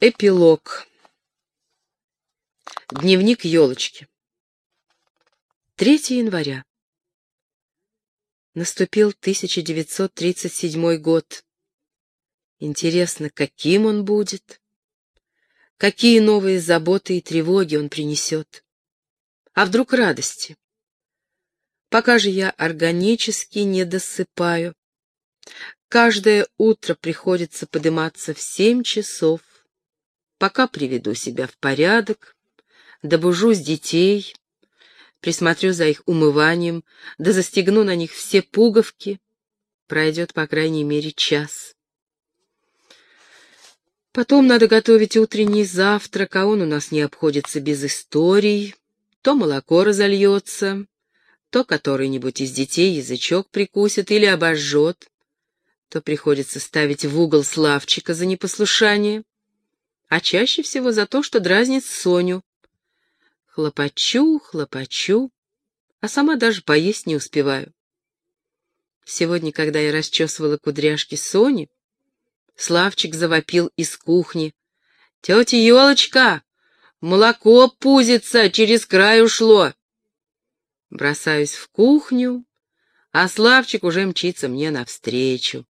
Эпилог. Дневник елочки. 3 января. Наступил 1937 год. Интересно, каким он будет? Какие новые заботы и тревоги он принесет? А вдруг радости? Пока же я органически не досыпаю. Каждое утро приходится подниматься в семь часов Пока приведу себя в порядок, добужусь детей, присмотрю за их умыванием, да застегну на них все пуговки, пройдет по крайней мере час. Потом надо готовить утренний завтрак, а он у нас не обходится без историй. То молоко разольется, то который-нибудь из детей язычок прикусит или обожжет, то приходится ставить в угол Славчика за непослушание а чаще всего за то, что дразнит Соню. Хлопочу, хлопочу, а сама даже поесть не успеваю. Сегодня, когда я расчесывала кудряшки Сони, Славчик завопил из кухни. «Тетя Елочка, молоко пузится, через край ушло!» Бросаюсь в кухню, а Славчик уже мчится мне навстречу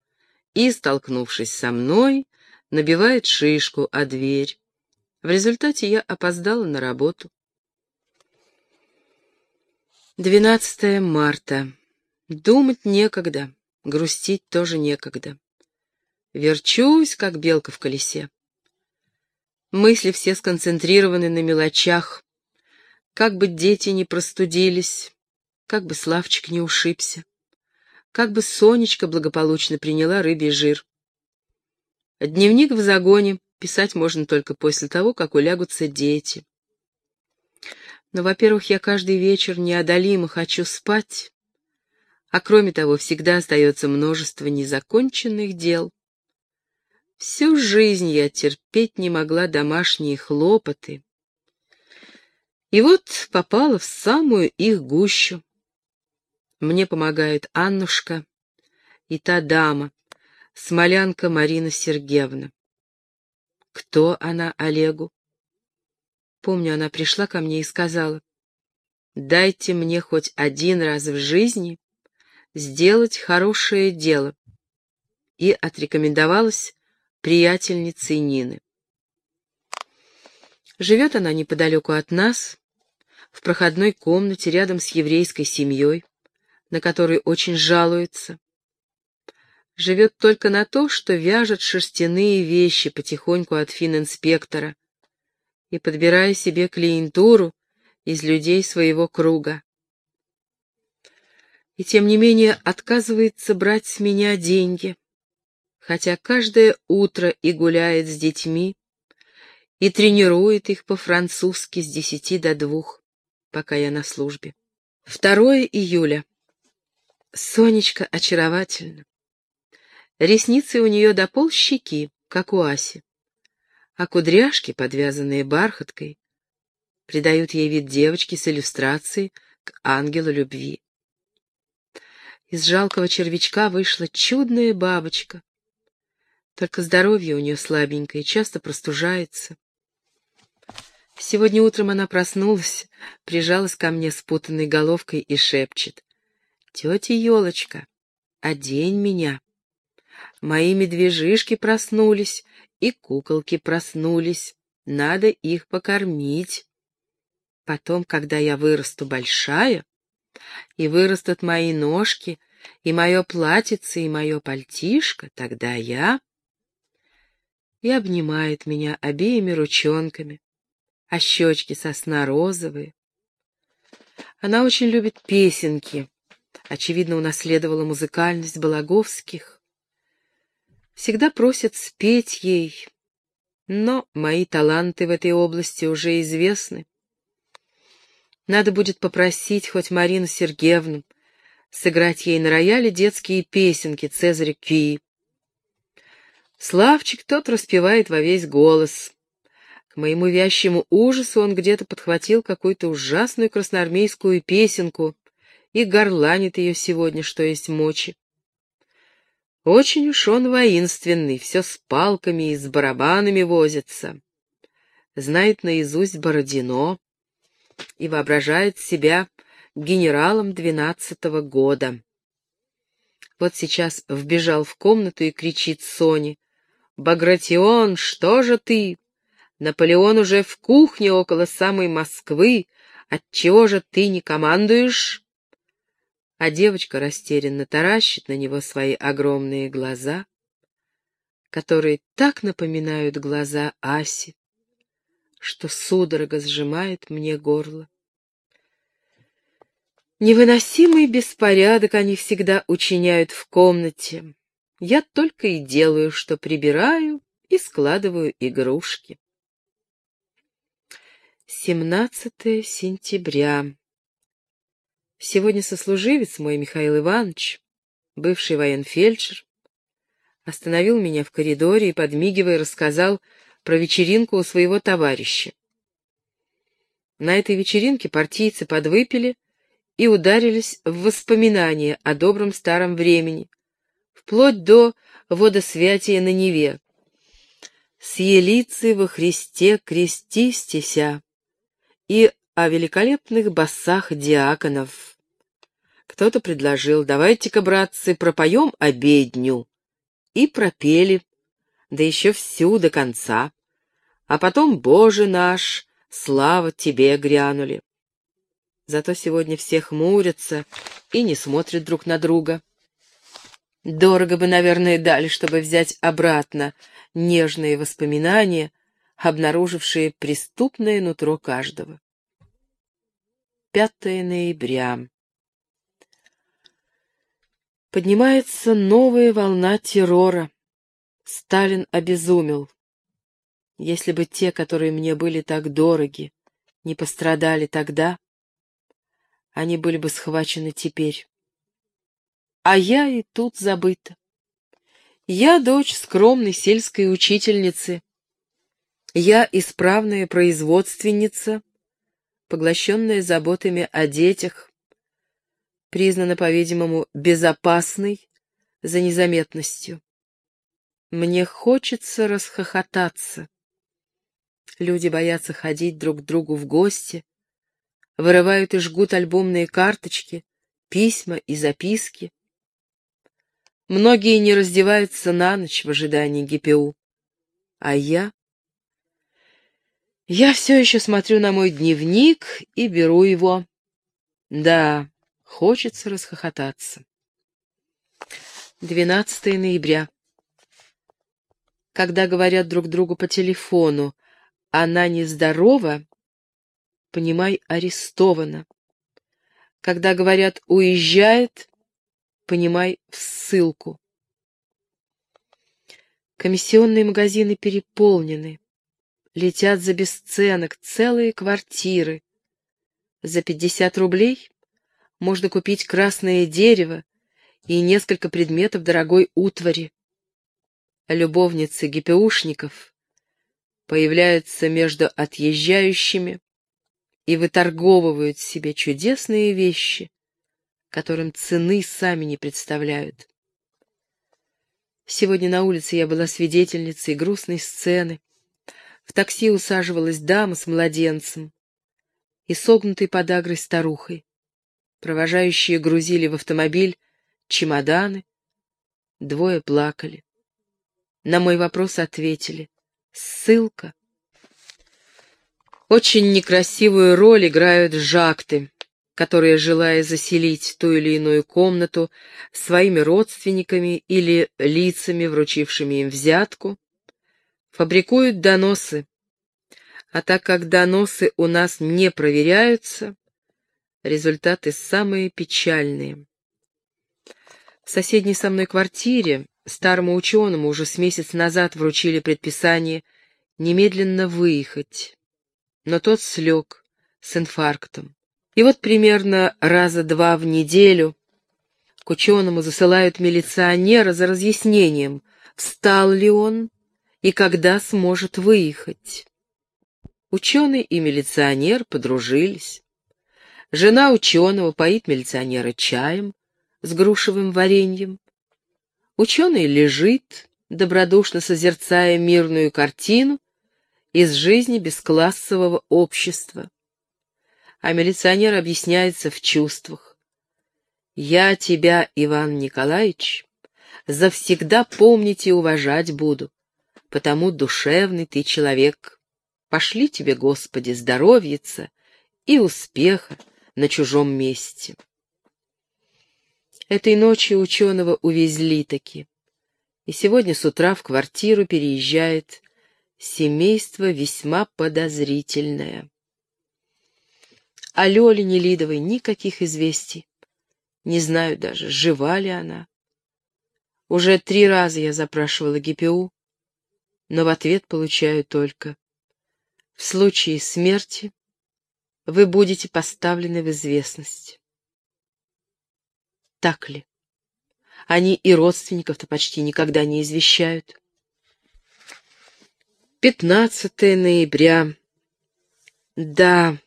и, столкнувшись со мной, набивает шишку о дверь. В результате я опоздала на работу. 12 марта. Думать некогда, грустить тоже некогда. Верчусь, как белка в колесе. Мысли все сконцентрированы на мелочах. Как бы дети не простудились, как бы Славчик не ушибся, как бы Сонечка благополучно приняла рыбий жир. Дневник в загоне писать можно только после того, как улягутся дети. Но, во-первых, я каждый вечер неодолимо хочу спать, а кроме того, всегда остается множество незаконченных дел. Всю жизнь я терпеть не могла домашние хлопоты. И вот попала в самую их гущу. Мне помогает Аннушка и та дама, Смолянка Марина Сергеевна. Кто она Олегу? Помню, она пришла ко мне и сказала, «Дайте мне хоть один раз в жизни сделать хорошее дело» и отрекомендовалась приятельницей Нины. Живет она неподалеку от нас, в проходной комнате рядом с еврейской семьей, на которой очень жалуется живет только на то, что вяжет шерстяные вещи потихоньку от финн-инспектора и подбирая себе клиентуру из людей своего круга. И тем не менее отказывается брать с меня деньги, хотя каждое утро и гуляет с детьми, и тренирует их по-французски с десяти до двух, пока я на службе. 2 июля. Сонечка очаровательна. Ресницы у нее до полщеки, как у Аси, а кудряшки, подвязанные бархаткой, придают ей вид девочки с иллюстрацией к ангелу любви. Из жалкого червячка вышла чудная бабочка. Только здоровье у нее слабенькое, часто простужается. Сегодня утром она проснулась, прижалась ко мне спутанной головкой и шепчет. «Тетя Елочка, одень меня». Мои медвежишки проснулись, и куколки проснулись. Надо их покормить. Потом, когда я вырасту большая, и вырастут мои ножки, и мое платьице, и мое пальтишко, тогда я... И обнимает меня обеими ручонками, а щечки сосна розовые. Она очень любит песенки, очевидно, унаследовала музыкальность Балаговских всегда просят спеть ей, но мои таланты в этой области уже известны. Надо будет попросить хоть Марину Сергеевну сыграть ей на рояле детские песенки Цезаря Кюи. Славчик тот распевает во весь голос. К моему вящему ужасу он где-то подхватил какую-то ужасную красноармейскую песенку и горланит ее сегодня, что есть мочи. Очень уж он воинственный, все с палками и с барабанами возится. Знает наизусть Бородино и воображает себя генералом двенадцатого года. Вот сейчас вбежал в комнату и кричит Соне. «Багратион, что же ты? Наполеон уже в кухне около самой Москвы. Отчего же ты не командуешь?» А девочка растерянно таращит на него свои огромные глаза, которые так напоминают глаза Аси, что судорога сжимает мне горло. Невыносимый беспорядок они всегда учиняют в комнате. Я только и делаю, что прибираю и складываю игрушки. 17 сентября. Сегодня сослуживец мой, Михаил Иванович, бывший военфельдшер, остановил меня в коридоре и, подмигивая, рассказал про вечеринку у своего товарища. На этой вечеринке партийцы подвыпили и ударились в воспоминания о добром старом времени, вплоть до водосвятия на Неве. «С во Христе крестистеся» и о великолепных басах диаконов. Кто-то предложил, давайте-ка, братцы, пропоем обедню. И пропели, да еще всю до конца. А потом, Боже наш, слава тебе грянули. Зато сегодня все хмурятся и не смотрят друг на друга. Дорого бы, наверное, дали, чтобы взять обратно нежные воспоминания, обнаружившие преступное нутро каждого. 5 ноября. Поднимается новая волна террора. Сталин обезумел. Если бы те, которые мне были так дороги, не пострадали тогда, они были бы схвачены теперь. А я и тут забыта. Я дочь скромной сельской учительницы. Я исправная производственница, поглощенная заботами о детях, признана, по-видимому, безопасной за незаметностью. Мне хочется расхохотаться. Люди боятся ходить друг к другу в гости, вырывают и жгут альбомные карточки, письма и записки. Многие не раздеваются на ночь в ожидании ГПУ. А я? Я все еще смотрю на мой дневник и беру его. Да, хочется расхохотаться. 12 ноября. Когда говорят друг другу по телефону, она нездорова, понимай, арестована. Когда говорят «уезжает», понимай, в ссылку. Комиссионные магазины переполнены. Летят за бесценок целые квартиры. За пятьдесят рублей можно купить красное дерево и несколько предметов дорогой утвари. Любовницы ГПУшников появляются между отъезжающими, и выторговывают себе чудесные вещи, которым цены сами не представляют. Сегодня на улице я была свидетельницей грустной сцены. В такси усаживалась дама с младенцем и согнутой подагрой старухой. Провожающие грузили в автомобиль чемоданы, двое плакали. На мой вопрос ответили «Ссылка». Очень некрасивую роль играют жакты, которые, желая заселить ту или иную комнату своими родственниками или лицами, вручившими им взятку, фабрикуют доносы. А так как доносы у нас не проверяются, результаты самые печальные. В соседней со мной квартире старому ученому уже с месяц назад вручили предписание немедленно выехать но тот слег с инфарктом. И вот примерно раза два в неделю к ученому засылают милиционера за разъяснением, встал ли он и когда сможет выехать. Ученый и милиционер подружились. Жена ученого поит милиционера чаем с грушевым вареньем. Ученый лежит, добродушно созерцая мирную картину из жизни бесклассового общества. А милиционер объясняется в чувствах. «Я тебя, Иван Николаевич, завсегда помнить и уважать буду, потому душевный ты человек. Пошли тебе, Господи, здоровьица и успеха на чужом месте». Этой ночью ученого увезли таки, и сегодня с утра в квартиру переезжает семейство весьма подозрительное. О Лёле Нелидовой никаких известий. Не знаю даже, жива ли она. Уже три раза я запрашивала ГПУ, но в ответ получаю только «В случае смерти вы будете поставлены в известность». Так ли? Они и родственников-то почти никогда не извещают. 15 ноября. Да,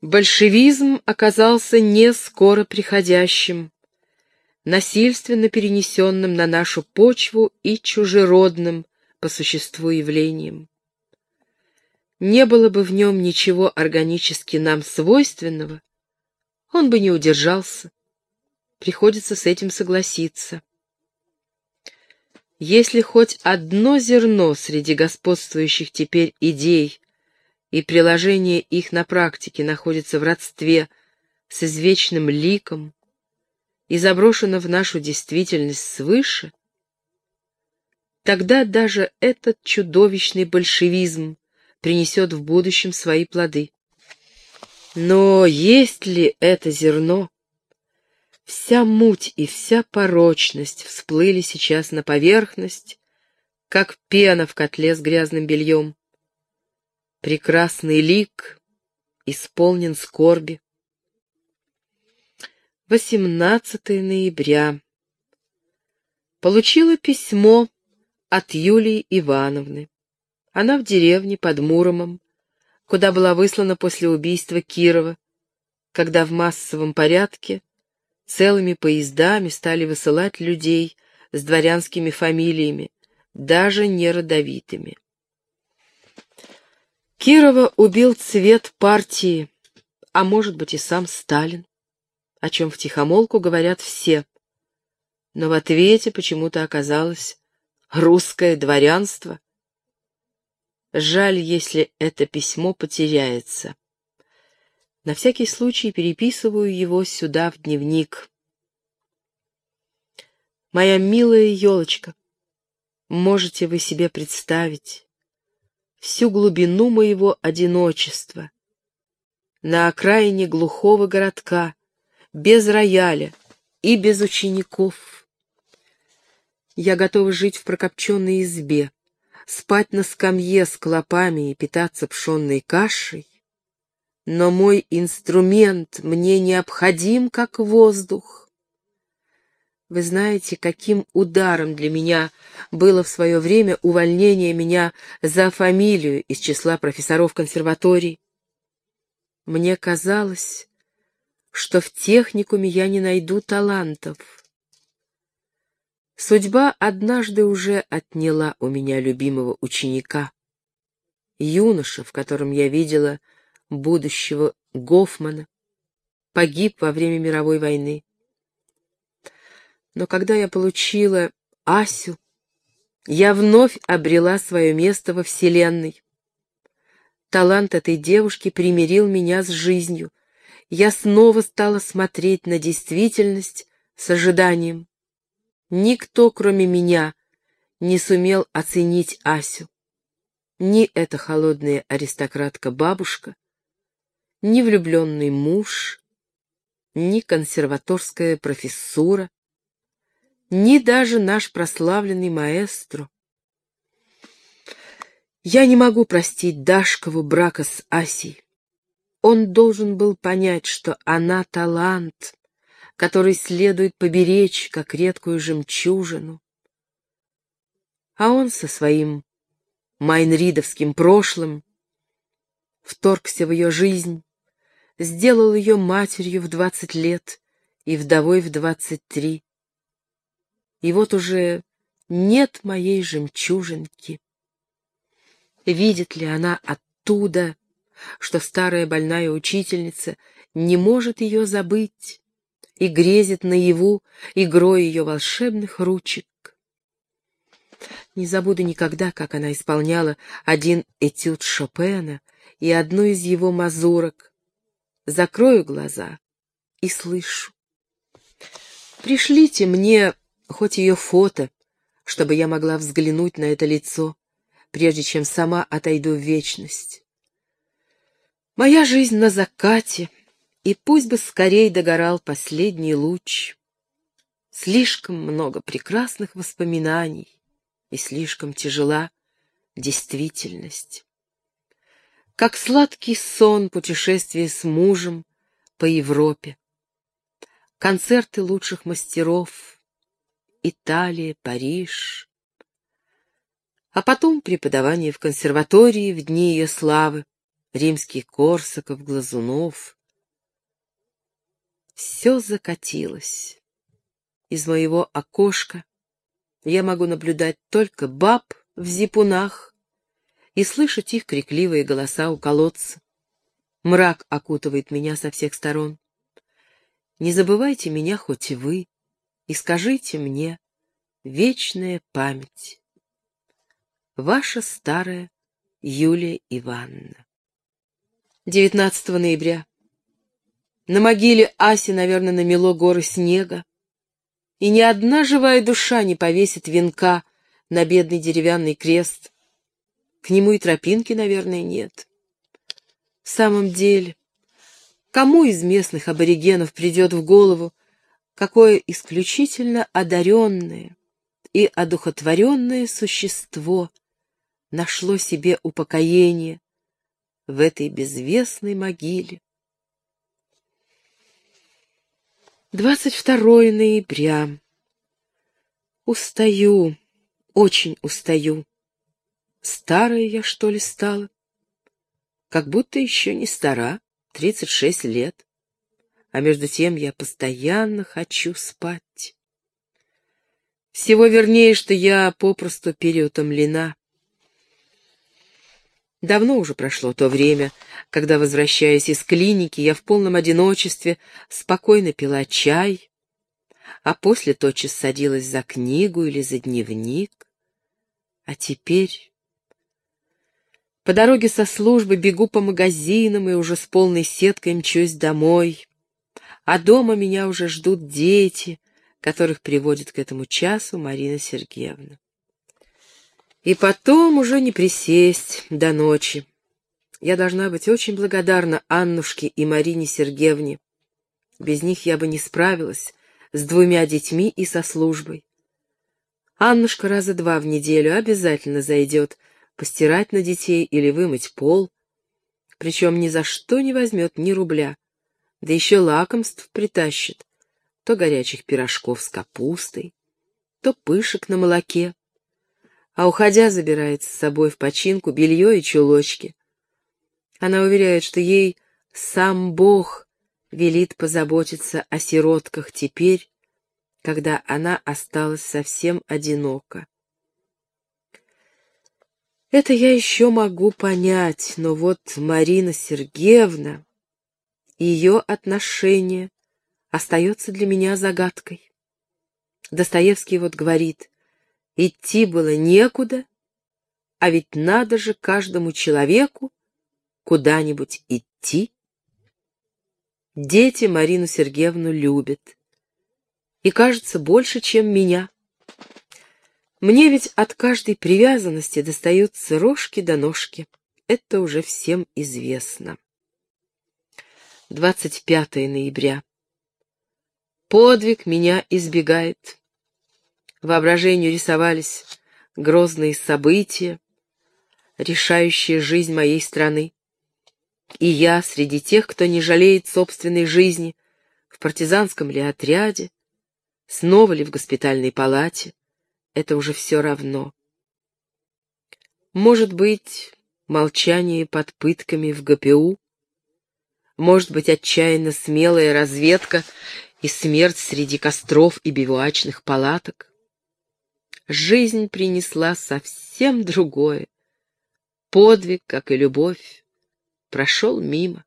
большевизм оказался не скоро приходящим, насильственно перенесенным на нашу почву и чужеродным по существу явлением. Не было бы в нем ничего органически нам свойственного, он бы не удержался, Приходится с этим согласиться. Если хоть одно зерно среди господствующих теперь идей и приложение их на практике находится в родстве с извечным ликом и заброшено в нашу действительность свыше, тогда даже этот чудовищный большевизм принесет в будущем свои плоды. Но есть ли это зерно? Вся муть и вся порочность всплыли сейчас на поверхность, как пена в котле с грязным бельем. Прекрасный лик исполнен скорби. 18 ноября. Получила письмо от Юлии Ивановны. Она в деревне под Муромом, куда была выслана после убийства Кирова, когда в массовом порядке целыми поездами стали высылать людей с дворянскими фамилиями, даже не родовитыми. Кирова убил цвет партии, а может быть и сам Сталин, о чем втихомолку говорят все. Но в ответе почему-то оказалось русское дворянство. Жаль, если это письмо потеряется. На всякий случай переписываю его сюда, в дневник. Моя милая елочка, можете вы себе представить всю глубину моего одиночества на окраине глухого городка, без рояля и без учеников. Я готова жить в прокопченной избе, спать на скамье с клопами и питаться пшенной кашей, но мой инструмент мне необходим, как воздух. Вы знаете, каким ударом для меня было в свое время увольнение меня за фамилию из числа профессоров консерваторий. Мне казалось, что в техникуме я не найду талантов. Судьба однажды уже отняла у меня любимого ученика, юноша, в котором я видела будущего Гофмана, погиб во время мировой войны. Но когда я получила Асю, я вновь обрела свое место во Вселенной. Талант этой девушки примирил меня с жизнью. Я снова стала смотреть на действительность с ожиданием. Никто, кроме меня, не сумел оценить Асю. Ни эта холодная аристократка-бабушка, ни влюбленный муж, ни консерваторская профессура, ни даже наш прославленный маэстро. Я не могу простить Дашкову брака с Асей. Он должен был понять, что она талант, который следует поберечь, как редкую жемчужину. А он со своим майнридовским прошлым вторгся в ее жизнь, сделал ее матерью в двадцать лет и вдовой в двадцать три. И вот уже нет моей жемчужинки. Видит ли она оттуда, что старая больная учительница не может ее забыть и грезит наяву игрой ее волшебных ручек? Не забуду никогда, как она исполняла один этюд Шопена и одну из его мазурок. Закрою глаза и слышу. Пришлите мне хоть ее фото, чтобы я могла взглянуть на это лицо, прежде чем сама отойду в вечность. Моя жизнь на закате, и пусть бы скорей догорал последний луч. Слишком много прекрасных воспоминаний, и слишком тяжела действительность. Как сладкий сон путешествие с мужем по Европе. Концерты лучших мастеров, Италия, Париж. А потом преподавание в консерватории в дни ее славы, римский Корсаков, Глазунов. Все закатилось. Из моего окошка я могу наблюдать только баб в зипунах и слышать их крикливые голоса у колодца. Мрак окутывает меня со всех сторон. Не забывайте меня хоть и вы, и скажите мне вечная память. Ваша старая Юлия Ивановна. 19 ноября. На могиле Аси, наверное, намело горы снега и ни одна живая душа не повесит венка на бедный деревянный крест. К нему и тропинки, наверное, нет. В самом деле, кому из местных аборигенов придет в голову, какое исключительно одаренное и одухотворенное существо нашло себе упокоение в этой безвестной могиле? 22 ноября. Устаю, очень устаю. Старая я, что ли, стала? Как будто еще не стара, 36 лет. А между тем я постоянно хочу спать. Всего вернее, что я попросту переутомлена. Давно уже прошло то время, когда, возвращаясь из клиники, я в полном одиночестве спокойно пила чай, а после тотчас садилась за книгу или за дневник. А теперь... По дороге со службы бегу по магазинам и уже с полной сеткой мчусь домой. А дома меня уже ждут дети, которых приводит к этому часу Марина Сергеевна. И потом уже не присесть до ночи. Я должна быть очень благодарна Аннушке и Марине Сергеевне. Без них я бы не справилась с двумя детьми и со службой. Аннушка раза два в неделю обязательно зайдет постирать на детей или вымыть пол, причем ни за что не возьмет ни рубля, да еще лакомств притащит, то горячих пирожков с капустой, то пышек на молоке а уходя забирает с собой в починку белье и чулочки. Она уверяет, что ей сам Бог велит позаботиться о сиротках теперь, когда она осталась совсем одинока. Это я еще могу понять, но вот Марина Сергеевна, ее отношение остается для меня загадкой. Достоевский вот говорит, Идти было некуда, а ведь надо же каждому человеку куда-нибудь идти. Дети Марину Сергеевну любят. И, кажется, больше, чем меня. Мне ведь от каждой привязанности достаются рожки до ножки. Это уже всем известно. 25 ноября. Подвиг меня избегает. Воображению рисовались грозные события, решающие жизнь моей страны. И я среди тех, кто не жалеет собственной жизни, в партизанском ли отряде, снова ли в госпитальной палате, это уже все равно. Может быть, молчание под пытками в ГПУ, может быть, отчаянно смелая разведка и смерть среди костров и бивуачных палаток. Жизнь принесла совсем другое. Подвиг, как и любовь, прошел мимо.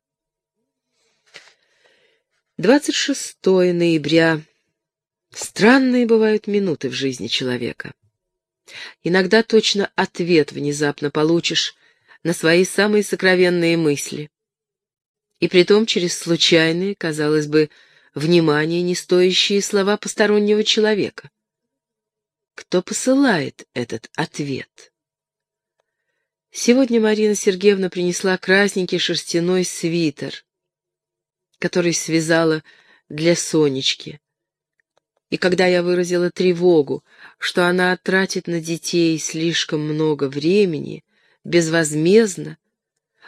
26 ноября. Странные бывают минуты в жизни человека. Иногда точно ответ внезапно получишь на свои самые сокровенные мысли. И притом через случайные, казалось бы, внимание не стоящие слова постороннего человека. Кто посылает этот ответ? Сегодня Марина Сергеевна принесла красненький шерстяной свитер, который связала для Сонечки. И когда я выразила тревогу, что она тратит на детей слишком много времени, безвозмездно,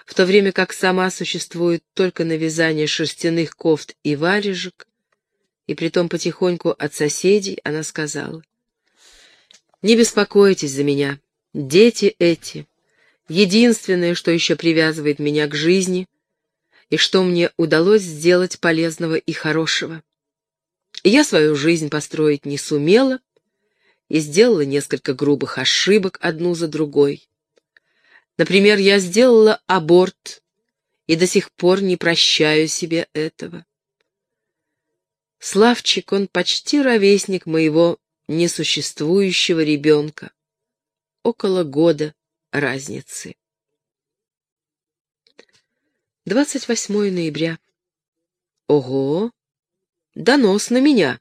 в то время как сама существует только на вязание шерстяных кофт и варежек, и притом потихоньку от соседей, она сказала, «Не беспокойтесь за меня, дети эти, единственное, что еще привязывает меня к жизни, и что мне удалось сделать полезного и хорошего. Я свою жизнь построить не сумела и сделала несколько грубых ошибок одну за другой. Например, я сделала аборт и до сих пор не прощаю себе этого. Славчик, он почти ровесник моего несуществующего ребенка. Около года разницы. 28 ноября. Ого! Донос на меня.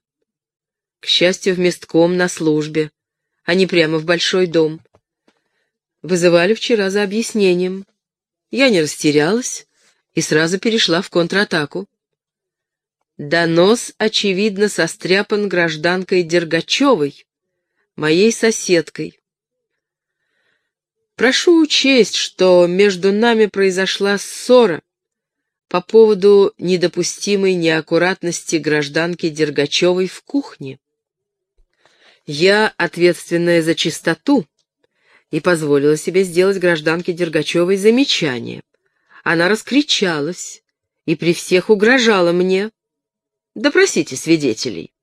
К счастью, в местком на службе, а не прямо в большой дом. Вызывали вчера за объяснением. Я не растерялась и сразу перешла в контратаку. Донос, очевидно, состряпан гражданкой Дергачевой, моей соседкой. Прошу учесть, что между нами произошла ссора по поводу недопустимой неаккуратности гражданки Дергачевой в кухне. Я, ответственная за чистоту, и позволила себе сделать гражданке Дергачевой замечание. Она раскричалась и при всех угрожала мне. Допросите свидетелей.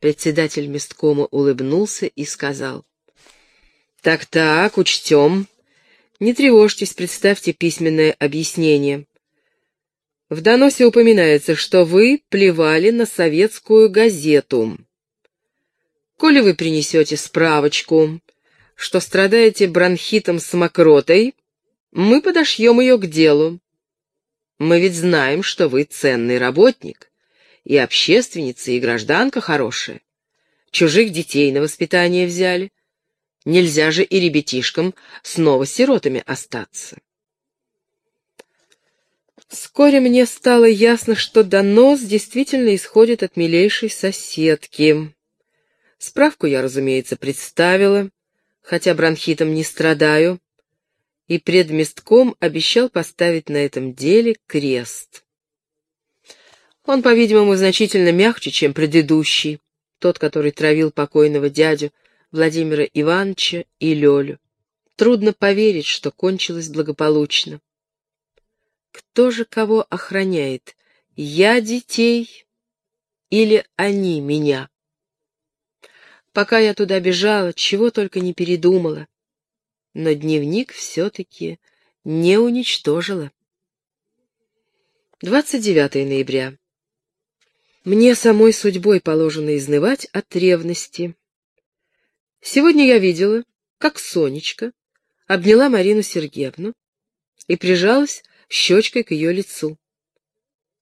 Председатель месткома улыбнулся и сказал. «Так-так, учтем. Не тревожьтесь, представьте письменное объяснение. В доносе упоминается, что вы плевали на советскую газету. Коли вы принесете справочку, что страдаете бронхитом с мокротой, мы подошьем ее к делу. Мы ведь знаем, что вы ценный работник, и общественница, и гражданка хорошая. Чужих детей на воспитание взяли. Нельзя же и ребятишкам снова сиротами остаться. Вскоре мне стало ясно, что донос действительно исходит от милейшей соседки. Справку я, разумеется, представила, хотя бронхитом не страдаю, и предместком обещал поставить на этом деле крест. Он, по-видимому, значительно мягче, чем предыдущий, тот, который травил покойного дядю Владимира Ивановича и Лёлю. Трудно поверить, что кончилось благополучно. Кто же кого охраняет? Я детей или они меня? Пока я туда бежала, чего только не передумала. Но дневник все-таки не уничтожила. 29 ноября. Мне самой судьбой положено изнывать от ревности. Сегодня я видела, как Сонечка обняла Марину Сергеевну и прижалась щечкой к ее лицу.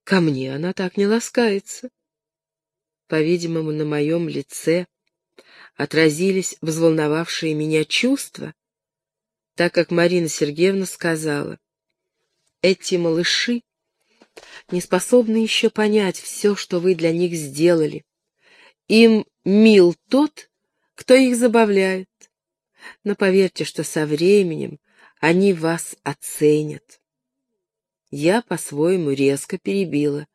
Ко мне она так не ласкается. По-видимому, на моем лице отразились взволновавшие меня чувства, так как Марина Сергеевна сказала, «Эти малыши не способны еще понять все, что вы для них сделали. Им мил тот, кто их забавляет. Но поверьте, что со временем они вас оценят». Я по-своему резко перебила.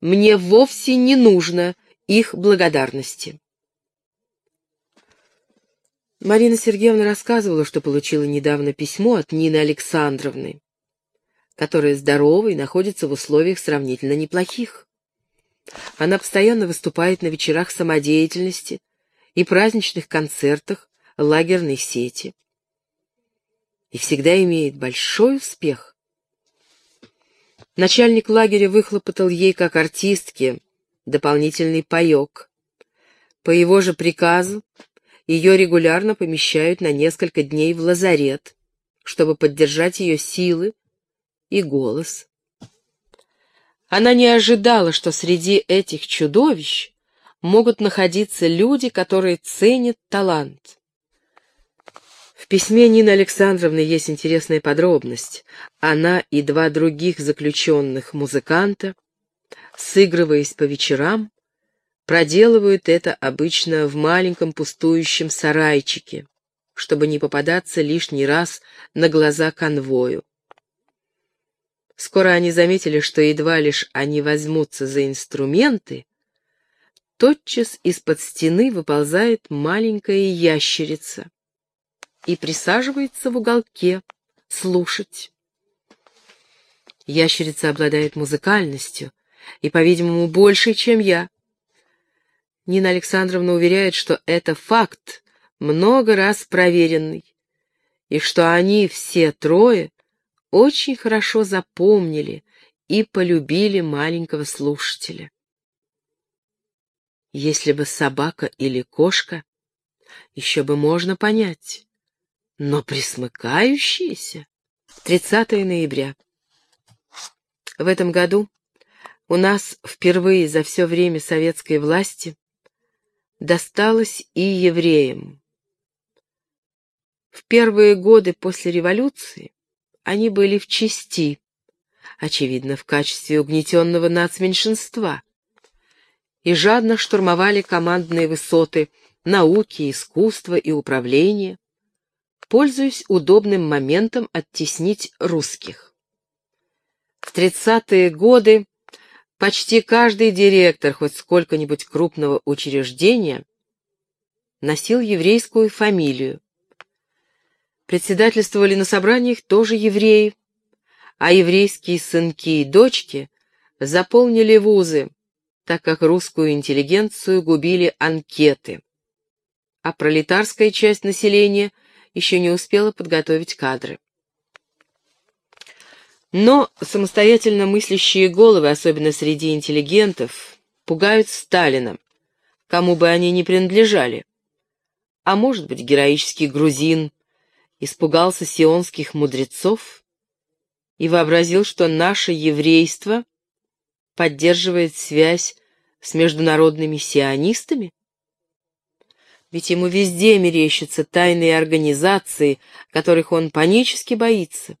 «Мне вовсе не нужно их благодарности». Марина Сергеевна рассказывала, что получила недавно письмо от Нины Александровны, которая здорова и находится в условиях сравнительно неплохих. Она постоянно выступает на вечерах самодеятельности и праздничных концертах лагерной сети. И всегда имеет большой успех. Начальник лагеря выхлопотал ей, как артистке, дополнительный паек. По его же приказу ее регулярно помещают на несколько дней в лазарет, чтобы поддержать ее силы и голос. Она не ожидала, что среди этих чудовищ могут находиться люди, которые ценят талант. В письме Нины Александровны есть интересная подробность. Она и два других заключенных музыканта, сыгрываясь по вечерам, проделывают это обычно в маленьком пустующем сарайчике, чтобы не попадаться лишний раз на глаза конвою. Скоро они заметили, что едва лишь они возьмутся за инструменты, тотчас из-под стены выползает маленькая ящерица и присаживается в уголке слушать. Ящерица обладает музыкальностью и, по-видимому, больше, чем я. Нина Александровна уверяет, что это факт, много раз проверенный, и что они все трое очень хорошо запомнили и полюбили маленького слушателя. Если бы собака или кошка, еще бы можно понять. Но присмыкающиеся... 30 ноября. В этом году у нас впервые за все время советской власти досталось и евреям. В первые годы после революции они были в части, очевидно, в качестве угнетенного нацменьшинства, и жадно штурмовали командные высоты науки, искусства и управления, пользуясь удобным моментом оттеснить русских. В тридцатые годы почти каждый директор хоть сколько-нибудь крупного учреждения носил еврейскую фамилию. Председательствовали на собраниях тоже евреи, а еврейские сынки и дочки заполнили вузы, так как русскую интеллигенцию губили анкеты, а пролетарская часть населения еще не успела подготовить кадры. Но самостоятельно мыслящие головы, особенно среди интеллигентов, пугают Сталина, кому бы они ни принадлежали. А может быть, героический грузин испугался сионских мудрецов и вообразил, что наше еврейство — поддерживает связь с международными сионистами? Ведь ему везде мерещатся тайные организации, которых он панически боится.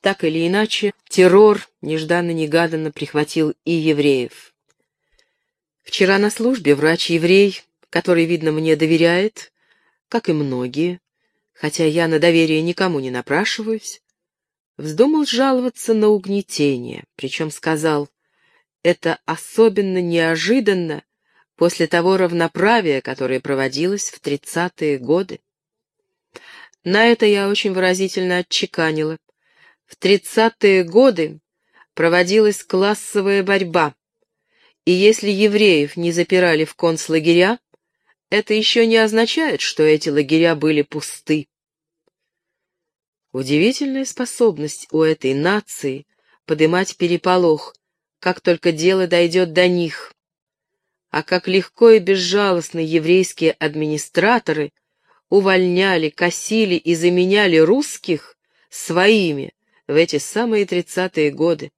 Так или иначе, террор нежданно-негаданно прихватил и евреев. Вчера на службе врач-еврей, который, видно, мне доверяет, как и многие, хотя я на доверие никому не напрашиваюсь, вздумал жаловаться на угнетение, причем сказал, это особенно неожиданно после того равноправия, которое проводилось в тридцатые годы. На это я очень выразительно отчеканила. В тридцатые годы проводилась классовая борьба, и если евреев не запирали в концлагеря, это еще не означает, что эти лагеря были пусты. Удивительная способность у этой нации подымать переполох, как только дело дойдет до них. А как легко и безжалостно еврейские администраторы увольняли, косили и заменяли русских своими в эти самые тридцатые годы.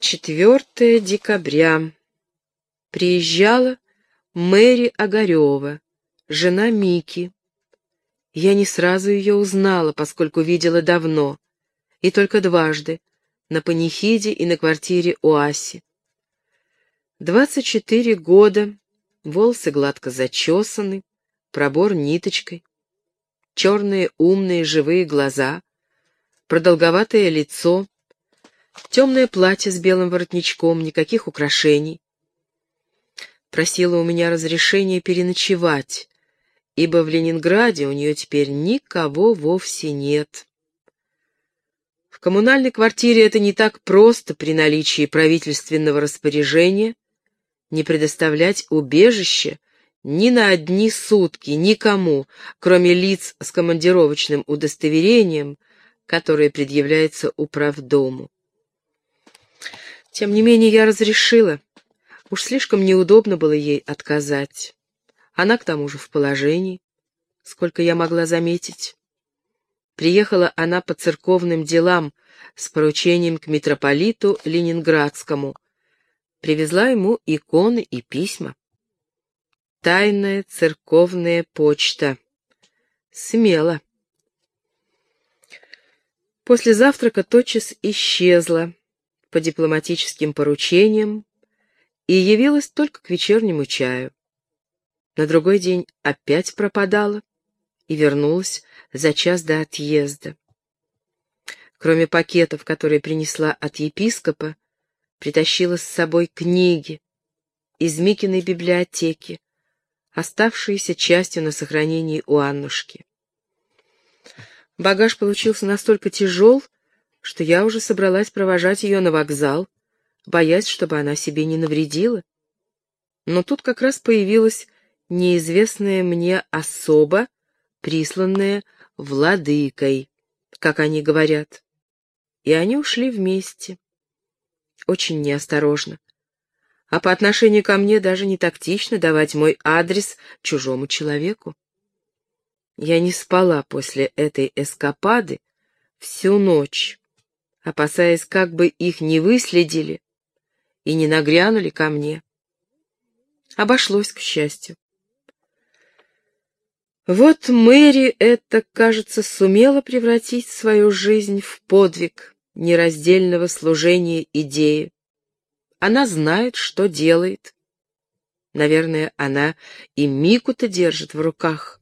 4 декабря. Приезжала Мэри Огарева, жена Мики. Я не сразу ее узнала, поскольку видела давно, и только дважды, на панихиде и на квартире у Аси. Двадцать четыре года, волосы гладко зачесаны, пробор ниточкой, черные умные живые глаза, продолговатое лицо, темное платье с белым воротничком, никаких украшений. Просила у меня разрешения переночевать, ибо в Ленинграде у нее теперь никого вовсе нет. В коммунальной квартире это не так просто при наличии правительственного распоряжения не предоставлять убежище ни на одни сутки никому, кроме лиц с командировочным удостоверением, которое предъявляется управдому. Тем не менее я разрешила. Уж слишком неудобно было ей отказать. Она к тому же в положении, сколько я могла заметить. Приехала она по церковным делам с поручением к митрополиту Ленинградскому. Привезла ему иконы и письма. Тайная церковная почта. Смело. После завтрака тотчас исчезла по дипломатическим поручениям и явилась только к вечернему чаю. На другой день опять пропадала и вернулась за час до отъезда. Кроме пакетов, которые принесла от епископа, притащила с собой книги из Микиной библиотеки, оставшиеся частью на сохранении у Аннушки. Багаж получился настолько тяжел, что я уже собралась провожать ее на вокзал, боясь, чтобы она себе не навредила. Но тут как раз появилась неизвестная мне особа, присланная владыкой, как они говорят. И они ушли вместе. Очень неосторожно а по отношению ко мне даже не тактично давать мой адрес чужому человеку. Я не спала после этой эскапады всю ночь, опасаясь, как бы их не выследили и не нагрянули ко мне. Обошлось, к счастью. Вот Мэри это, кажется, сумела превратить свою жизнь в подвиг нераздельного служения идеи. Она знает, что делает. Наверное, она и Мику-то держит в руках.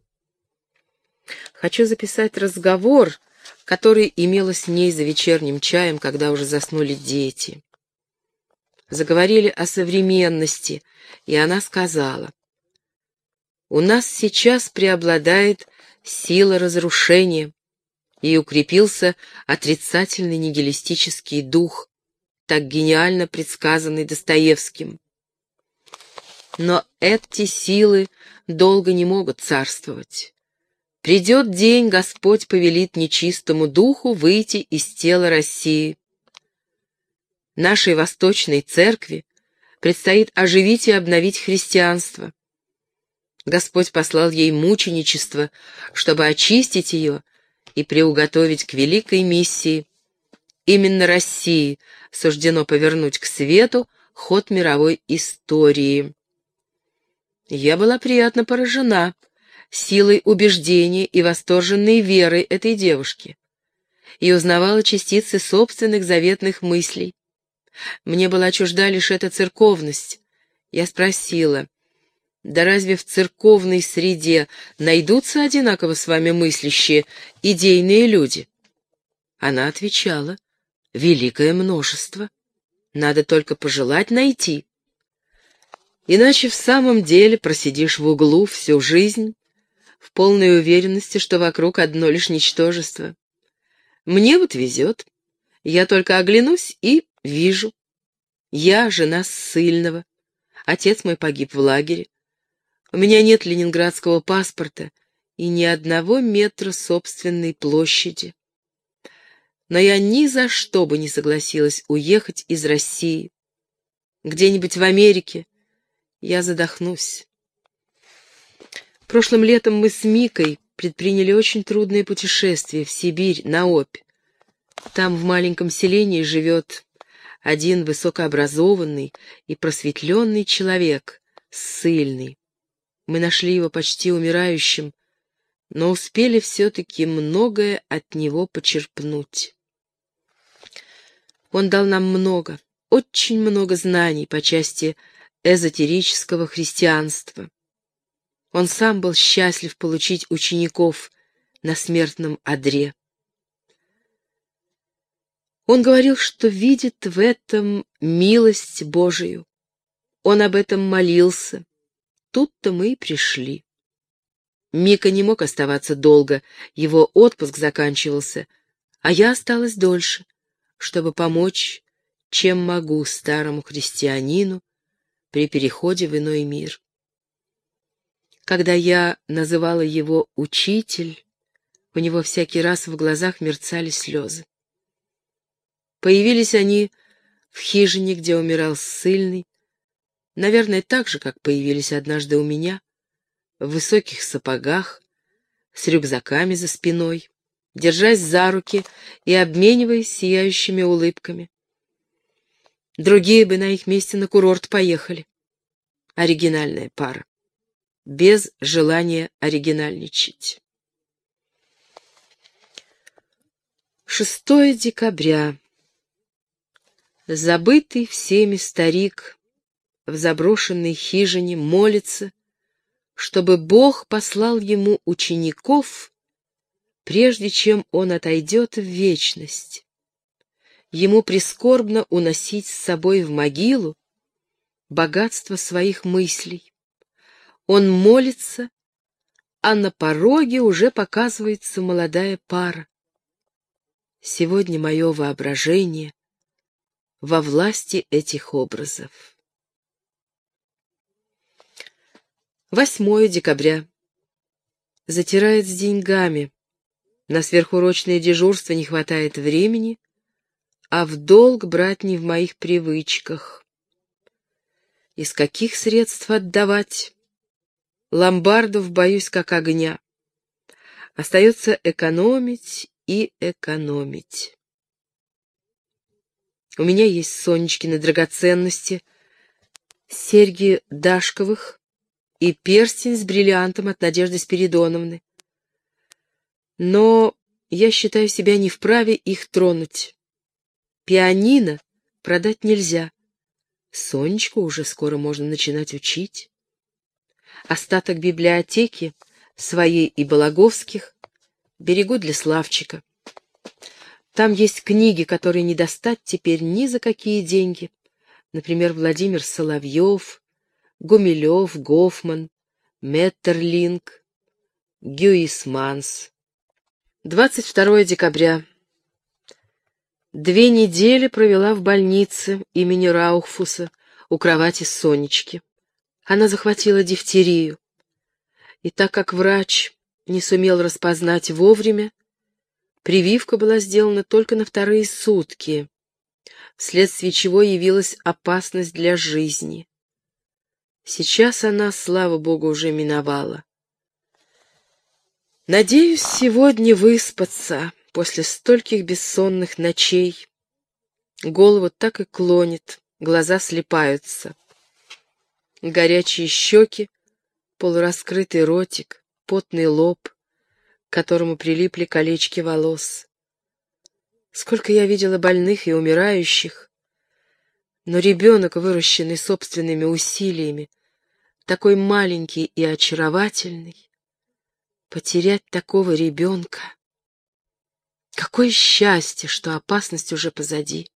Хочу записать разговор, который имела с ней за вечерним чаем, когда уже заснули дети. Заговорили о современности, и она сказала, «У нас сейчас преобладает сила разрушения, и укрепился отрицательный нигилистический дух, так гениально предсказанный Достоевским. Но эти силы долго не могут царствовать. Придет день, Господь повелит нечистому духу выйти из тела России. Нашей Восточной Церкви предстоит оживить и обновить христианство. Господь послал ей мученичество, чтобы очистить ее и приуготовить к великой миссии. Именно России суждено повернуть к свету ход мировой истории. Я была приятно поражена силой убеждения и восторженной верой этой девушки и узнавала частицы собственных заветных мыслей. Мне была чужда лишь эта церковность. Я спросила, да разве в церковной среде найдутся одинаково с вами мыслящие, идейные люди? Она отвечала, великое множество. Надо только пожелать найти. Иначе в самом деле просидишь в углу всю жизнь, в полной уверенности, что вокруг одно лишь ничтожество. Мне вот везет. Я только оглянусь и вижу. Я жена ссыльного. Отец мой погиб в лагере. У меня нет ленинградского паспорта и ни одного метра собственной площади но я ни за что бы не согласилась уехать из России. Где-нибудь в Америке я задохнусь. Прошлым летом мы с Микой предприняли очень трудное путешествие в Сибирь, на Обь. Там в маленьком селении живет один высокообразованный и просветленный человек, ссыльный. Мы нашли его почти умирающим, но успели все-таки многое от него почерпнуть. Он дал нам много, очень много знаний по части эзотерического христианства. Он сам был счастлив получить учеников на смертном одре. Он говорил, что видит в этом милость Божию. Он об этом молился. Тут-то мы и пришли. Мика не мог оставаться долго, его отпуск заканчивался, а я осталась дольше, чтобы помочь, чем могу старому христианину, при переходе в иной мир. Когда я называла его «учитель», у него всякий раз в глазах мерцали слезы. Появились они в хижине, где умирал ссыльный, наверное, так же, как появились однажды у меня, в высоких сапогах, с рюкзаками за спиной, держась за руки и обмениваясь сияющими улыбками. Другие бы на их месте на курорт поехали. Оригинальная пара. Без желания оригинальничать. 6 декабря. Забытый всеми старик в заброшенной хижине молится, чтобы Бог послал ему учеников, прежде чем он отойдет в вечность. Ему прискорбно уносить с собой в могилу богатство своих мыслей. Он молится, а на пороге уже показывается молодая пара. Сегодня мое воображение во власти этих образов. 8 декабря. Затирает с деньгами. На сверхурочное дежурство не хватает времени, а в долг брать не в моих привычках. Из каких средств отдавать? Ломбардов боюсь как огня. Остается экономить и экономить. У меня есть Сонечкины драгоценности, серьги Дашковых и перстень с бриллиантом от Надежды Спиридоновны. Но я считаю себя не вправе их тронуть. Пианино продать нельзя. Сонечку уже скоро можно начинать учить. Остаток библиотеки, своей и Балаговских, берегу для Славчика. Там есть книги, которые не достать теперь ни за какие деньги. Например, Владимир Соловьев, Гумилев, Гофман, Меттерлинг, Гюисманс. 22 декабря. Две недели провела в больнице имени Раухфуса у кровати Сонечки. Она захватила дифтерию. И так как врач не сумел распознать вовремя, прививка была сделана только на вторые сутки, вследствие чего явилась опасность для жизни. Сейчас она, слава богу, уже миновала. Надеюсь сегодня выспаться после стольких бессонных ночей. Голову так и клонит, глаза слепаются. Горячие щеки, полураскрытый ротик, потный лоб, к которому прилипли колечки волос. Сколько я видела больных и умирающих, но ребенок, выращенный собственными усилиями, такой маленький и очаровательный, потерять такого ребенка... Какое счастье, что опасность уже позади.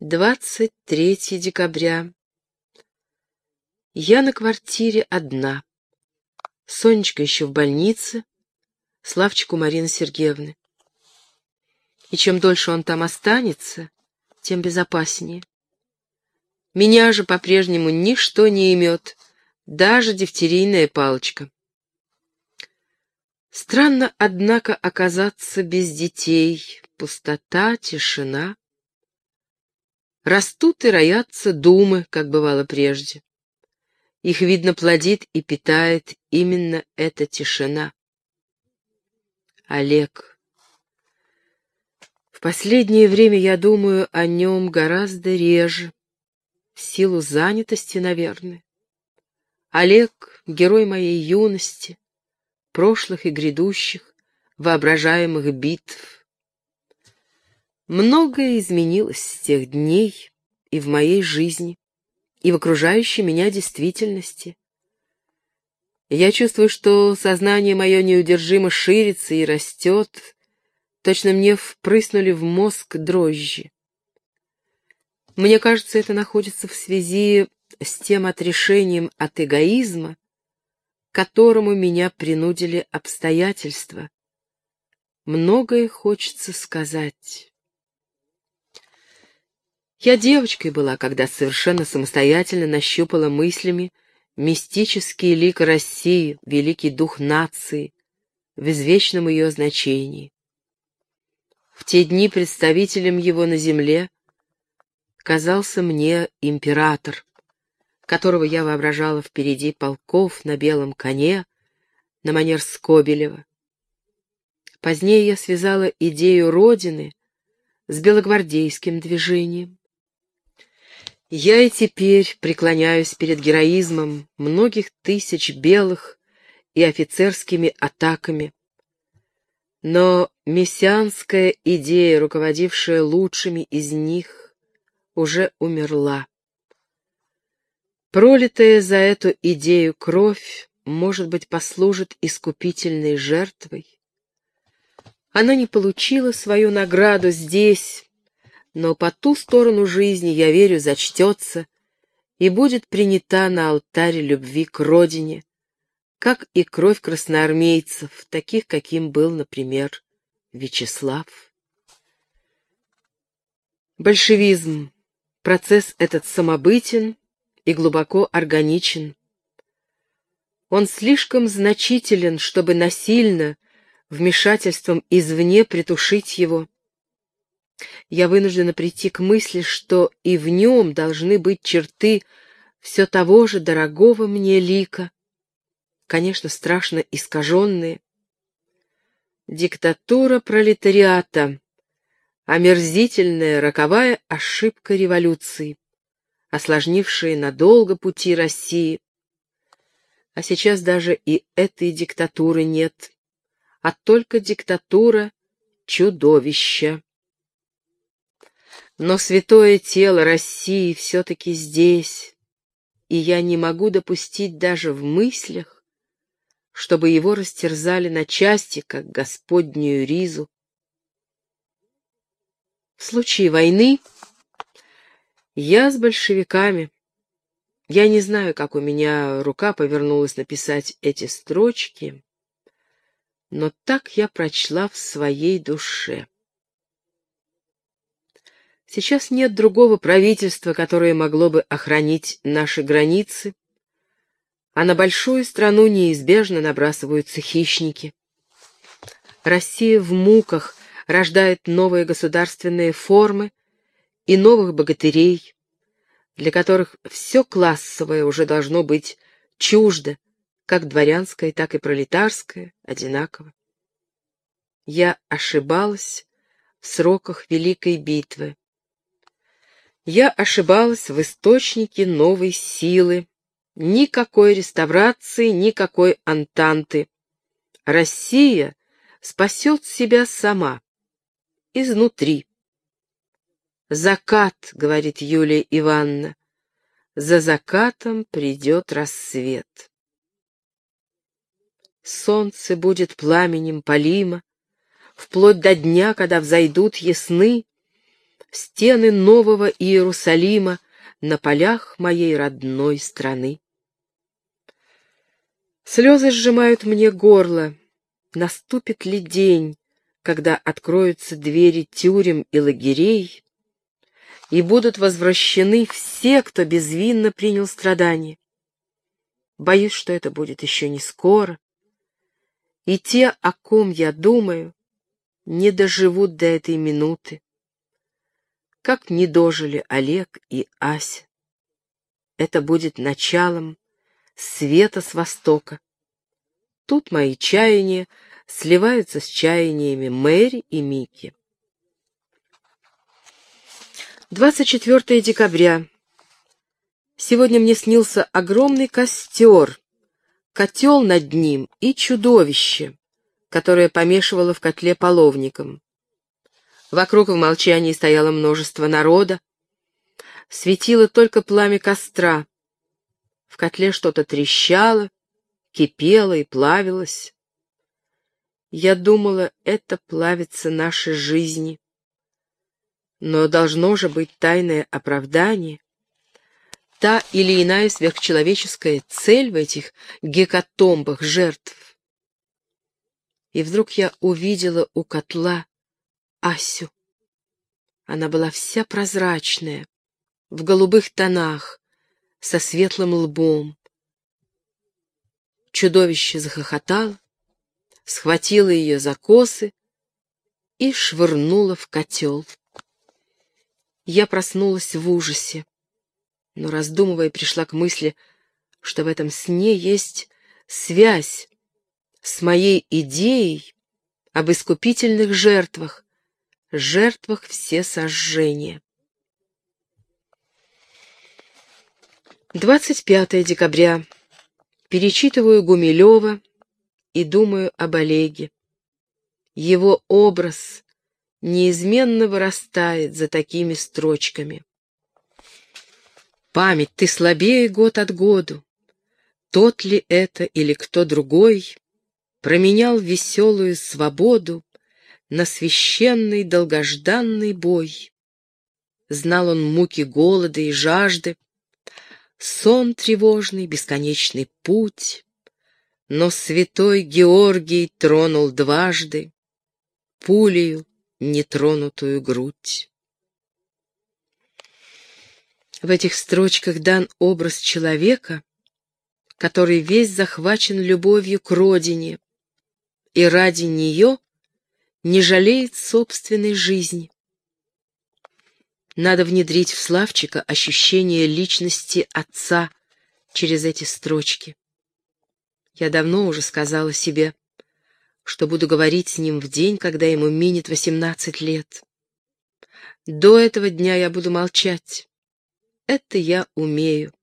23 декабря. Я на квартире одна. Сонечка еще в больнице, Славчик у Марины Сергеевны. И чем дольше он там останется, тем безопаснее. Меня же по-прежнему ничто не имет, даже дифтерийная палочка. Странно, однако, оказаться без детей. Пустота, тишина. Растут и роятся думы, как бывало прежде. Их, видно, плодит и питает именно эта тишина. Олег. В последнее время я думаю о нем гораздо реже, в силу занятости, наверное. Олег — герой моей юности, прошлых и грядущих, воображаемых битв. Многое изменилось с тех дней и в моей жизни, и в окружающей меня действительности. Я чувствую, что сознание мое неудержимо ширится и растет, точно мне впрыснули в мозг дрожжи. Мне кажется, это находится в связи с тем отрешением от эгоизма, которому меня принудили обстоятельства. Многое хочется сказать. Я девочкой была, когда совершенно самостоятельно нащупала мыслями мистический лик России, великий дух нации, в извечном ее значении. В те дни представителем его на земле казался мне император, которого я воображала впереди полков на белом коне, на манер Скобелева. Позднее я связала идею Родины с белогвардейским движением. Я и теперь преклоняюсь перед героизмом многих тысяч белых и офицерскими атаками. Но мессианская идея, руководившая лучшими из них, уже умерла. Пролитая за эту идею кровь, может быть, послужит искупительной жертвой. Она не получила свою награду здесь, но по ту сторону жизни, я верю, зачтется и будет принята на алтаре любви к родине, как и кровь красноармейцев, таких, каким был, например, Вячеслав. Большевизм. Процесс этот самобытен и глубоко органичен. Он слишком значителен, чтобы насильно, вмешательством извне притушить его. Я вынуждена прийти к мысли, что и в нем должны быть черты все того же дорогого мне лика, конечно, страшно искаженные. Диктатура пролетариата, омерзительная роковая ошибка революции, осложнившая надолго пути России. А сейчас даже и этой диктатуры нет а только диктатура чудовища. Но святое тело России все-таки здесь, и я не могу допустить даже в мыслях, чтобы его растерзали на части, как господнюю ризу. В случае войны я с большевиками. Я не знаю, как у меня рука повернулась написать эти строчки, но так я прочла в своей душе. Сейчас нет другого правительства, которое могло бы охранить наши границы, а на большую страну неизбежно набрасываются хищники. Россия в муках рождает новые государственные формы и новых богатырей, для которых все классовое уже должно быть чуждо, как дворянское, так и пролетарское, одинаково. Я ошибалась в сроках Великой битвы. Я ошибалась в источнике новой силы. Никакой реставрации, никакой антанты. Россия спасет себя сама, изнутри. «Закат», — говорит Юлия Ивановна, — «за закатом придет рассвет». Солнце будет пламенем полима, вплоть до дня, когда взойдут ясны стены нового Иерусалима на полях моей родной страны. Слезы сжимают мне горло. Наступит ли день, когда откроются двери тюрем и лагерей, и будут возвращены все, кто безвинно принял страдания? Боюсь, что это будет еще не скоро, и те, о ком я думаю, не доживут до этой минуты, как не дожили Олег и Ася. Это будет началом света с востока. Тут мои чаяния сливаются с чаяниями Мэри и Мики. 24 декабря. Сегодня мне снился огромный костер, котел над ним и чудовище, которое помешивало в котле половником. Вокруг в молчании стояло множество народа. Светило только пламя костра. В котле что-то трещало, кипело и плавилось. Я думала, это плавится наши жизни. Но должно же быть тайное оправдание та или иная сверхчеловеческая цель в этих гекатомбах жертв. И вдруг я увидела у котла Асю. Она была вся прозрачная, в голубых тонах, со светлым лбом. Чудовище захохотало, схватило ее за косы и швырнуло в котел. Я проснулась в ужасе, но, раздумывая, пришла к мысли, что в этом сне есть связь с моей идеей об искупительных жертвах, жертвах всесожжения. 25 декабря. Перечитываю Гумилева и думаю об Олеге. Его образ неизменно вырастает за такими строчками. Память, ты слабее год от году. Тот ли это или кто другой променял веселую свободу на священный долгожданный бой? Знал он муки голода и жажды, сон тревожный, бесконечный путь, но святой Георгий тронул дважды пулею нетронутую грудь. В этих строчках дан образ человека, который весь захвачен любовью к родине и ради нее не жалеет собственной жизни. Надо внедрить в Славчика ощущение личности отца через эти строчки. Я давно уже сказала себе, что буду говорить с ним в день, когда ему минет восемнадцать лет. До этого дня я буду молчать. Это я умею.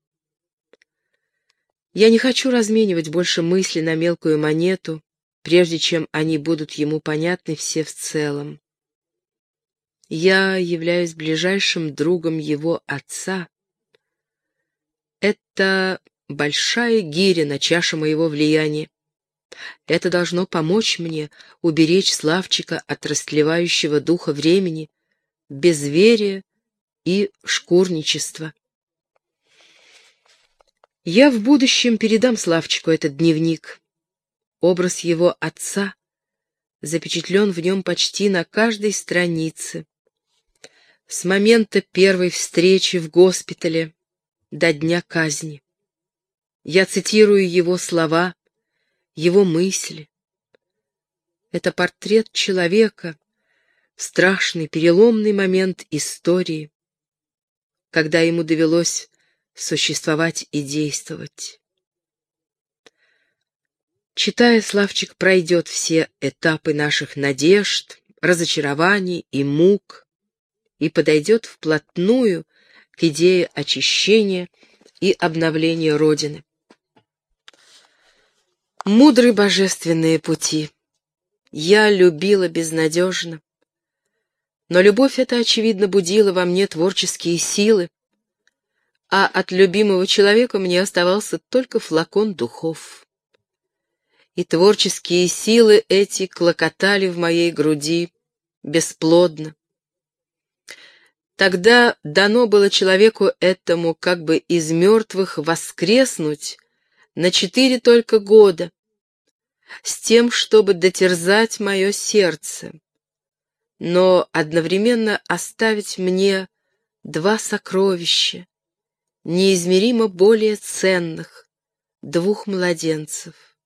Я не хочу разменивать больше мысли на мелкую монету, прежде чем они будут ему понятны все в целом. Я являюсь ближайшим другом его отца. Это большая гиря на чаше моего влияния. Это должно помочь мне уберечь Славчика от растлевающего духа времени, безверия и шкурничества. Я в будущем передам Славчику этот дневник. Образ его отца запечатлен в нем почти на каждой странице с момента первой встречи в госпитале до дня казни. Я цитирую его слова, его мысли. Это портрет человека страшный переломный момент истории, когда ему довелось существовать и действовать. Читая, Славчик пройдет все этапы наших надежд, разочарований и мук, и подойдет вплотную к идее очищения и обновления Родины. Мудрые божественные пути. Я любила безнадежно. Но любовь эта, очевидно, будила во мне творческие силы, а от любимого человека мне оставался только флакон духов. И творческие силы эти клокотали в моей груди бесплодно. Тогда дано было человеку этому как бы из мертвых воскреснуть на четыре только года, с тем, чтобы дотерзать мое сердце, но одновременно оставить мне два сокровища, неизмеримо более ценных, двух младенцев.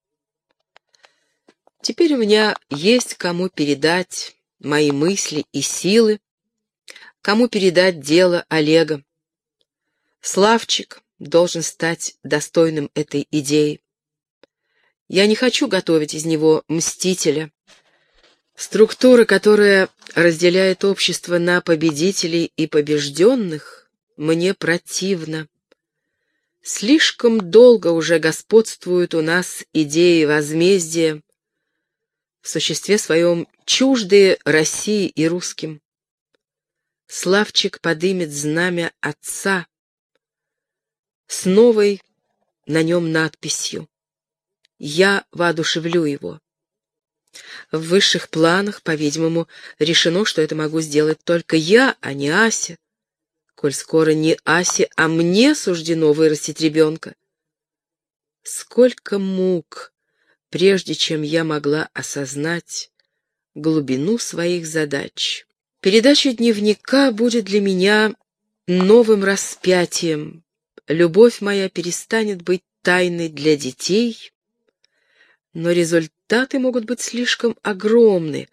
Теперь у меня есть кому передать мои мысли и силы, кому передать дело Олега. Славчик должен стать достойным этой идеи. Я не хочу готовить из него мстителя. Структура, которая разделяет общество на победителей и побежденных, мне противна. Слишком долго уже господствуют у нас идеи возмездия, в существе своем чуждые России и русским. Славчик подымет знамя отца с новой на нем надписью. Я воодушевлю его. В высших планах, по-видимому, решено, что это могу сделать только я, а не Ася. Коль скоро не Асе, а мне суждено вырастить ребенка. Сколько мук, прежде чем я могла осознать глубину своих задач. Передача дневника будет для меня новым распятием. Любовь моя перестанет быть тайной для детей, но результаты могут быть слишком огромны,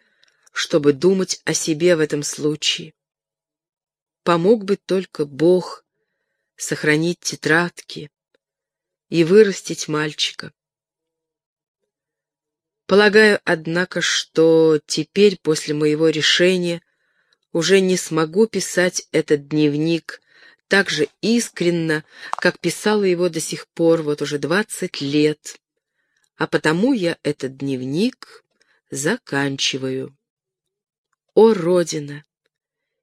чтобы думать о себе в этом случае. Помог бы только Бог сохранить тетрадки и вырастить мальчика. Полагаю, однако, что теперь, после моего решения, уже не смогу писать этот дневник так же искренно, как писала его до сих пор, вот уже двадцать лет, а потому я этот дневник заканчиваю. О, Родина!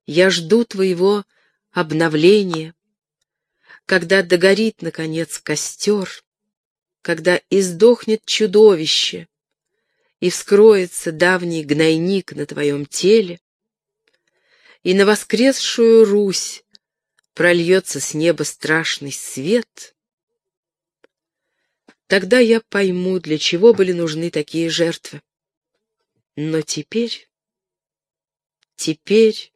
Я жду твоего обновления, когда догорит, наконец, костер, когда издохнет чудовище и вскроется давний гнойник на твоем теле, и на воскресшую Русь прольется с неба страшный свет, тогда я пойму, для чего были нужны такие жертвы. Но теперь, теперь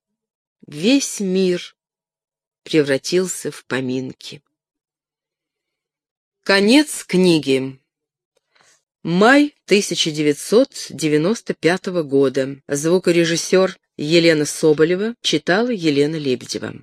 весь мир превратился в поминки. Конец книги. Май 1995 года. Звукорежиссер Елена Соболева читала Елена Лебедева.